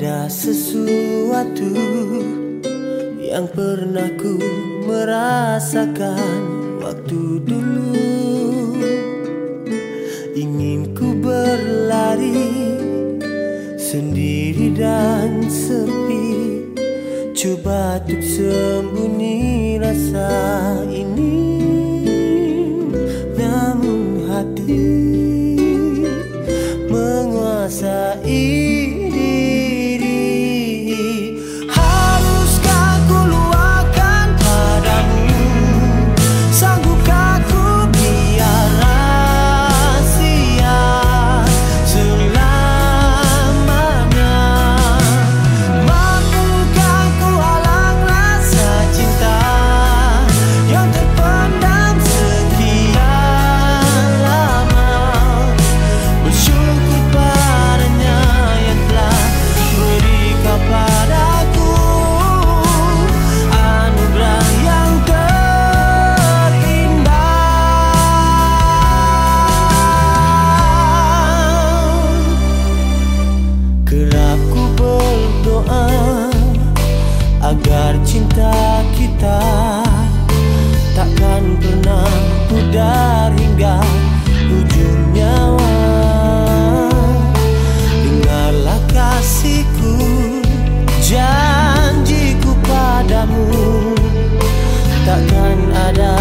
Ada sesuatu yang pernah ku merasakan waktu dulu. Ingin ku berlari sendiri dan sepi. Coba untuk sembunyi rasa ini. Namun hati agar cinta kita takkan pernah pudar hingga ujung nyawa. Dengarlah kasihku, janjiku padamu, takkan ada